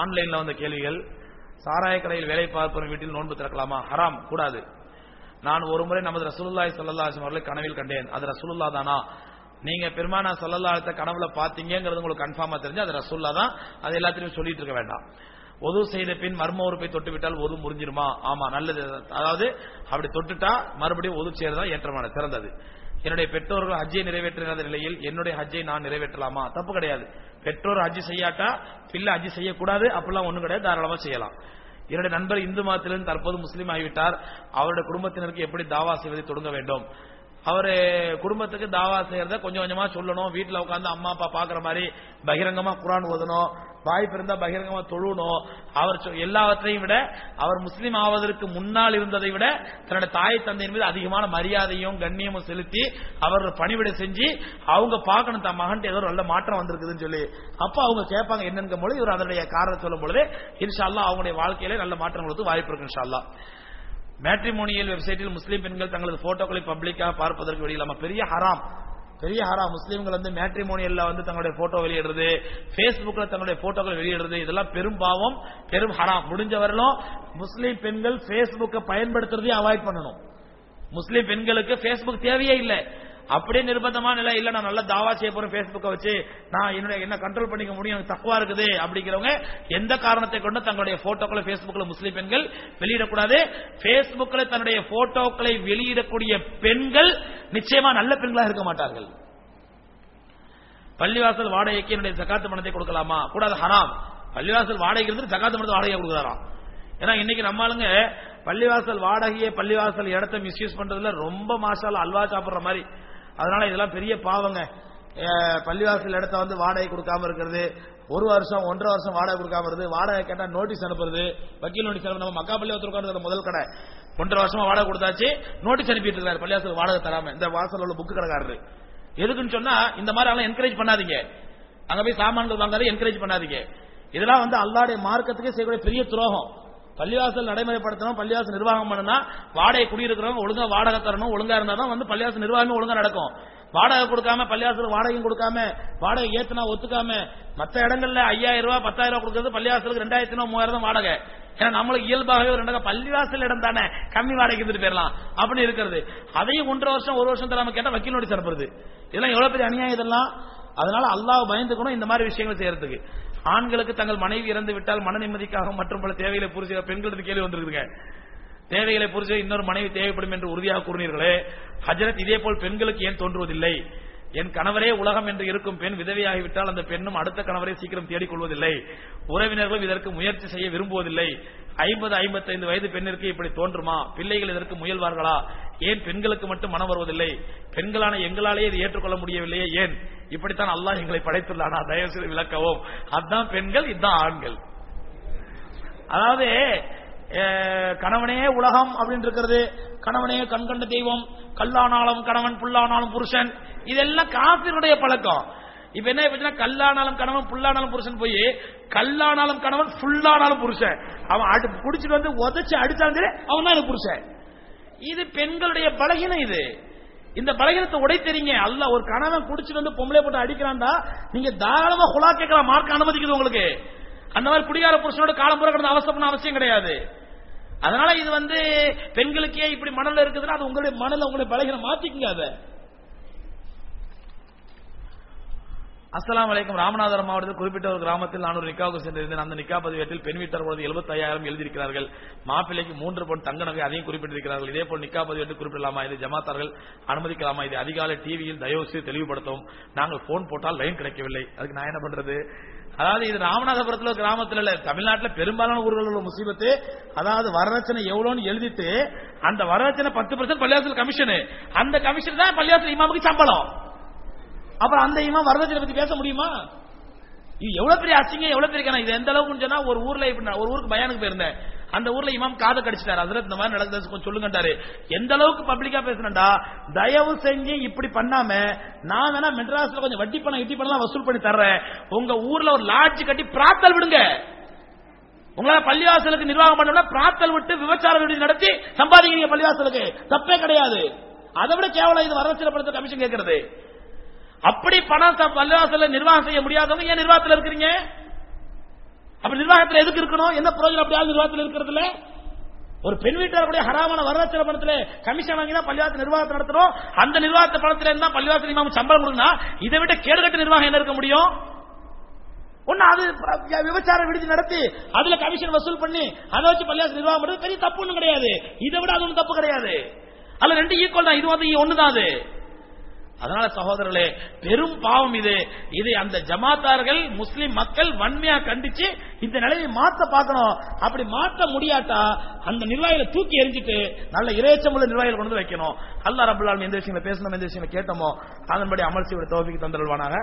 ஆன்லைன்ல வந்த கேள்விகள் சாராய கடையில் வேலை பார்ப்பவன் வீட்டில் நோன்பு திறக்கலாமா? ஹராம் கூடாது. நான் ஒரு முறை நமது ரசூலுல்லாஹி ஸல்லல்லாஹு அவர்களை கனவில் கண்டேன். அது ரசூலுல்லா தானா? நீங்க பெருமானா ஸல்லல்லாஹு அலைஹி கனவுல பாத்தீங்கிறது உங்களுக்கு கன்ஃபார்மா தெரிஞ்சு அது ரசூல்லா தான். அது எல்லாத்திலையும் சொல்லிட்டு இருக்க வேண்டாம். ஒது செய்த பின் மர்ம உறுப்பை தொட்டு விட்டால் ஒது முறிஞ்சிருமா? ஆமா நல்லது. அதாவது அப்படி தொட்டுட்டா மறுபடியும் ஒது செய்யறதா ஏற்றமான சிறந்தது. என்னுடைய பெற்றோர்கள் ஹஜ்ஜை நிறைவேற்றாத நிலையில் என்னுடைய ஹஜ்ஜை நான் நிறைவேற்றலாமா? தப்பு கிடையாது. பெற்றோர் ஹஜ் செய்யாட்டா? பிள்ளை ஹஜ் செய்யக்கூடாது. அப்படிலாம் ஒண்ணும் கிடையாது. தாராளமா செய்யலாம். என்னுடைய நண்பர் இந்து மதத்திலிருந்து தற்போது முஸ்லீம் ஆகிவிட்டார். அவருடைய குடும்பத்தினருக்கு எப்படி தாவா செய்வதை தொடங்க வேண்டும்? அவரு குடும்பத்துக்கு தாவா செய்யறத கொஞ்சம் கொஞ்சமா சொல்லணும். வீட்டுல உட்காந்து அம்மா அப்பா பாக்குற மாதிரி பகிரங்கமா குரான் ஓதணும். வாய்ப்பு இருந்தா பகிரங்கமா தொழுணும். அவர் சொ- எல்லாவற்றையும் விட அவர் முஸ்லீம் ஆவதற்கு முன்னால் இருந்ததை விட தன்னுடைய தாய் தந்தையின் மீது அதிகமான மரியாதையும் கண்ணியமும் செலுத்தி அவர் பணிவிடை செஞ்சு அவங்க பார்க்கணும். தன் மகன் ஏதோ ஒரு நல்ல மாற்றம் வந்திருக்குதுன்னு சொல்லி. அப்ப அவங்க கேட்பாங்க என்னன்னு பொழுது இவர் அதனுடைய காரணம் சொல்லும் பொழுது இன்ஷால்லா அவங்களுடைய வாழ்க்கையில நல்ல மாற்றம் கொடுத்து வாய்ப்பு இருக்கு இன்ஷால்லா மேட்ரிமோனியல் வெப்சைட்டில் முஸ்லீம் பெண்கள் தங்களது போட்டோக்களை பப்ளிக்காக பார்ப்பதற்கு வெளியிலாம பெரிய ஹராம். பெரிய ஹராம். முஸ்லீம்கள் வந்து மேட்ரிமோனியல்ல வந்து தங்களுடைய போட்டோ வெளியிடுறது பேஸ்புக்ல தங்களுடைய போட்டோக்கள் வெளியிடுறது இதெல்லாம் பெரும் பாவம் பெரும் ஹராம். முடிஞ்ச வரலும் முஸ்லீம் பெண்கள் பேஸ்புக்கை பயன்படுத்துறதையும் அவாய்ட் பண்ணணும். முஸ்லீம் பெண்களுக்கு பேஸ்புக் தேவையே இல்லை. அப்படியே நிர்பந்தமான நிலை இல்ல நான் நல்லா தாவா செய்ய போறேன் பேஸ்புக்கை வச்சு. நான் என்னுடைய என்ன கண்ட்ரோல் பண்ணிக்க முடியும்? எனக்கு தக்குவா இருக்குது. அப்படிங்கிறவங்க எந்த காரணத்தை கொண்டு தங்களுடைய போட்டோக்களை பேஸ்புக்ல முஸ்லீம் பெண்கள் வெளியிடக்கூடாது. பேஸ்புக்ல தன்னுடைய போட்டோக்களை வெளியிடக்கூடிய பெண்கள் நிச்சயமா நல்ல பெண்களா இருக்க மாட்டார்கள். பள்ளிவாசல் வாடகைக்கு என்னுடைய ஜகாத்து பணத்தை கொடுக்கலாமா? கூடாது ஹராம். பள்ளிவாசல் வாடகை இருந்து ஜகாத்து பணத்தை வாடகை கொடுக்குறாராம். ஏன்னா இன்னைக்கு நம்ம ஆளுங்க பள்ளிவாசல் வாடகையை பள்ளிவாசல் இடத்த மிஸ்யூஸ் பண்றதுல ரொம்ப மாசால அல்வா சாப்பிடுற மாதிரி. அதனால இதெல்லாம் பெரிய பாவங்க. பள்ளிவாசல் இடத்த வந்து வாடகை கொடுக்காம இருக்கிறது. ஒரு வருஷம் ஒன்றரை வருஷம் வாடகை கொடுக்காம இருக்குது. வாடகை கேட்டா நோட்டீஸ் அனுப்புறது. வக்கீல் நோட்டீஸ் அனுப்பி நம்ம மக்கா பள்ளி ஒருத்தர் முதல் கடை. ஒன்றரை வருஷமா வாடகை கொடுத்தாச்சு. நோட்டீஸ் அனுப்பிட்டு இருக்காரு. பள்ளிவாசல் வாடகை தராம. இந்த வாசல் உள்ள புக்கு கடைக்காரரு. எதுக்குன்னு சொன்னா இந்த மாதிரி எல்லாம் என்கரேஜ் பண்ணாதீங்க. அங்க போய் சாமான்கள் வாங்காத என்கரேஜ் பண்ணாதீங்க. இதெல்லாம் வந்து அல்லாடைய மார்க்கத்துக்கே செய்யக்கூடிய பெரிய துரோகம். பள்ளிவாசல் நடைமுறைப்படுத்தணும் பள்ளிவாசல் நிர்வாகம் பண்ணனா வாடகை குடியிருக்கிறவங்க ஒழுங்கா வாடகை தரணும் ஒழுங்கா இருந்தா தான் வந்து பள்ளிவாசல் நிர்வாகமே ஒழுங்கா நடக்கும். வாடகை கொடுக்காம பள்ளிவாசல் வாடகையும் கொடுக்காம வாடகை ஏத்துனா ஒத்துக்காம மற்ற இடங்கள்ல ஐயாயிரம் ரூபாய் பத்தாயிரம் ரூபாய் கொடுக்கறது பள்ளிவாசலுக்கு ரெண்டாயிரத்தி மூவாயிரம் வாடகை. ஏன்னா நம்மளுக்கு இயல்பாகவே ஒரு பள்ளிவாசல் இடம் தானே கம்மி வாடகை இருந்துட்டு போயிடலாம். அப்படின்னு இருக்கிறது. அதையும் ஒன்றரை வருஷம் ஒரு வருஷம் தராம கேட்டா வக்கீல் நோட்டீஸ் அனுப்புறது. இதெல்லாம் எவ்வளவு பெரிய அநியாயம் இதெல்லாம். அதனால அல்லாஹ் பயந்துக்கணும் இந்த மாதிரி விஷயங்கள் செய்யறதுக்கு. ஆண்களுக்கு தங்கள் மனைவி இறந்து விட்டால் மன நிம்மதிக்காக மற்றும் பல தேவைகளை பூர்த்தி பெண்களுக்கு கேள்வி வந்திருக்குங்க தேவைகளை பூர்த்தி இன்னொரு மனைவி தேவைப்படும் என்று உறுதியாக கூறினீர்களே. ஹஜரத் இதே போல் பெண்களுக்கு ஏன் தோன்றுவதில்லை? என் கணவரே உலகம் என்று இருக்கும் பெண் விதவையாகிவிட்டால் அந்த பெண்ணும் அடுத்த கணவரை சீக்கிரம் தேடிக் கொள்வதில்லை. உறவினர்களும் இதற்கு முயற்சி செய்ய விரும்புவதில்லை. ஐம்பது ஐம்பத்தைந்து வயது பெண்ணிற்கு இப்படி தோன்றுமா? பிள்ளைகள் இதற்கு முயல்வார்களா? ஏன் பெண்களுக்கு மட்டும் மனம் வருவதில்லை? பெண்களான எங்களாலேயே இது ஏற்றுக்கொள்ள முடியவில்லையே. ஏன்? இப்படித்தான் அல்லாஹ் எங்களை படைத்துள்ளானா? தயவு செய்து விளக்கவும். அதான் பெண்கள் இதுதான் ஆண்கள். அதாவது கணவனே உலகம் அப்படின்னு இருக்கிறது கணவனே கண்கண்ட தெய்வம். கல்லானாலும் கணவன் புல்லானாலும் புருஷன். இதெல்லாம் காப்பினுடைய பழக்கம். இப்ப என்ன பிரச்சனை கல்லானாலும் கணவன் புல்லானாலும் புருஷன் போய் கல்லானாலும் கணவன் ஃபுல்லானாலும் புருஷன். அவன் அடி குடிச்சிட்டு வந்து உதைச்சு அடிச்சாலும் அவன் தான் புருஷன். இது பெண்களுடைய பலகீனம் இது. இந்த பலகீனத்தை உடைத்தெறீங்க. அல்ல ஒரு கணவன் குடிச்சிட்டு வந்து பொம்பளை போட்டு அடிக்கிறான்டா நீங்க தாராளமா குலா கேட்கலாம் மார்க் அனுமதிக்குது உங்களுக்கு. அந்த மாதிரி குடிகார புருஷனோட காலம் புற கிடந்து அவசரப்பட அவசியம் கிடையாது. அதனால இது வந்து பெண்களுக்கே இப்படி மணல் இருக்குதுன்னா அது உங்களுடைய மணல உங்களுடைய பலகீனம் மாத்திக்குங்க அதை. அஸ்லாம் வலைக்கும் ராமநாதபுரம் மாவட்டத்தில் குறிப்பிட்ட ஒரு கிராமத்தில் நான் ஒரு நிக்காவுக்கு சென்றிருந்தேன். அந்த நிக்கா பதிவேட்டில் பெண் வீட்டார் பொழுது எழுபத்தாயிரம் எழுதியிருக்கிறார்கள். மாப்பிள்ளைக்கு மூன்று பொன் தங்க நகை அதையும் குறிப்பிட்டிருக்கிறார்கள். இதே போல் நிக்கா பதிவேட்டு குறிப்பிடலாமா? இது ஜமாத்தார்கள் அனுமதிக்கலாமா? இது அதிகாலை டிவியில் தயவு செய்து தெளிவுபடுத்தவும். நாங்கள் போன் போட்டால் லைன் கிடைக்கவில்லை. அதுக்கு நான் என்ன பண்றது? அதாவது இது ராமநாதபுரத்துல கிராமத்தில் இல்ல. தமிழ்நாட்டில் பெரும்பாலான ஊர்கள் உள்ள முசீபத்து. அதாவது வரதட்சணை எவ்வளோன்னு எழுதிட்டு அந்த வரதட்சணை பத்து பர்சன்ட் பள்ளியாசல் கமிஷனு அந்த கமிஷன் தான் பள்ளியாசல் இமாமுக்கு சம்பளம். அப்புறம் அந்த இமாம் வரதட்சணை பத்தி பேச முடியுமா? எவ்வளவு பெரிய அசிங்க எவ்வளவு பெரிய கணக்கு. இது எந்த அளவுக்கு சொன்னா ஒரு ஊர்ல இப்படி ஒரு ஊருக்கு பயானுக்கு போயிருந்தேன். அந்த ஊர்ல இமாம் காதை கடிச்சிட்டாரு. அதுல இந்த மாதிரி நடந்தது கொஞ்சம் சொல்லுங்கட்டாரு எந்த அளவுக்கு பப்ளிக்கா பேசுனேன்டா தயவு செஞ்சு இப்படி பண்ணாம நான் வேணா மெட்ராஸ்ல கொஞ்சம் வட்டி பணம் இட்டி பணம் வசூல் பண்ணி தர்றேன். உங்க ஊர்ல ஒரு லாட்ஜ் கட்டி பிராத்தல் விடுங்க. உங்களால பள்ளிவாசலுக்கு நிர்வாகம் பண்ணணும்னா பிராத்தல் விட்டு விபச்சார விடுதி நடத்தி சம்பாதிக்கிறீங்க பள்ளிவாசலுக்கு. தப்பே கிடையாது. அதை விட கேவலம் இது வரதட்சணைப்படுத்த கமிஷன் கேட்கறது. அப்படி பணம் பள்ளிவாசல நிர்வாகம் செய்ய முடியாதவங்க ஏன் நிர்வாகத்தில் இருக்கிறீங்க? அப்ப நிர்வாகத்தில் எதுக்கு இருக்கணும்? என்ன பிரயோஜனம் அப்படியாவது நிர்வாகத்தில் இருக்கிறதுல? ஒரு பெண் வீட்டார் கூட ஹராமான வரதட்சணை பணத்துல கமிஷன் வாங்கி தான் பள்ளிவாசல் நிர்வாகத்தை நடத்தணும். அந்த நிர்வாகத்தை பணத்துல இருந்தா பள்ளிவாசல் இமாம் சம்பளம் கொடுத்தா இதை விட கேடுகட்ட நிர்வாகம் என்ன இருக்க முடியும்? ஒண்ணு அது விபச்சார விடுதி நடத்தி அதுல கமிஷன் வசூல் பண்ணி அதை வச்சு பள்ளிவாசல் நிர்வாகம் பண்றது பெரிய தப்பு ஒன்றும் கிடையாது. இதை விட அது ஒன்றும் தப்பு கிடையாது. அதுல ரெண்டு ஈக்குவல் தான். இது வந்து ஒண்ணுதான் அது. அதனால சகோதரர்களே பெரும் பாவம் இது. இதை அந்த ஜமாத்தார்கள் முஸ்லிம் மக்கள் வன்மையா கண்டிச்சு இந்த நிலையை மாத்த பார்க்கணும். அப்படி மாற்ற முடியாட்டா அந்த நிர்வாகிகளை தூக்கி எரிஞ்சிட்டு நல்ல இறைச்சமுள்ள நிர்வாகிகள் கொண்டு வந்து வைக்கணும். அல்லா ரபுல்லாலும் எந்த விஷயங்களை பேசணும் எந்த விஷயங்களை கேட்டோமோ அதன்படி அமல் செய்ய தோப்பிக்கு தந்துடுவானாங்க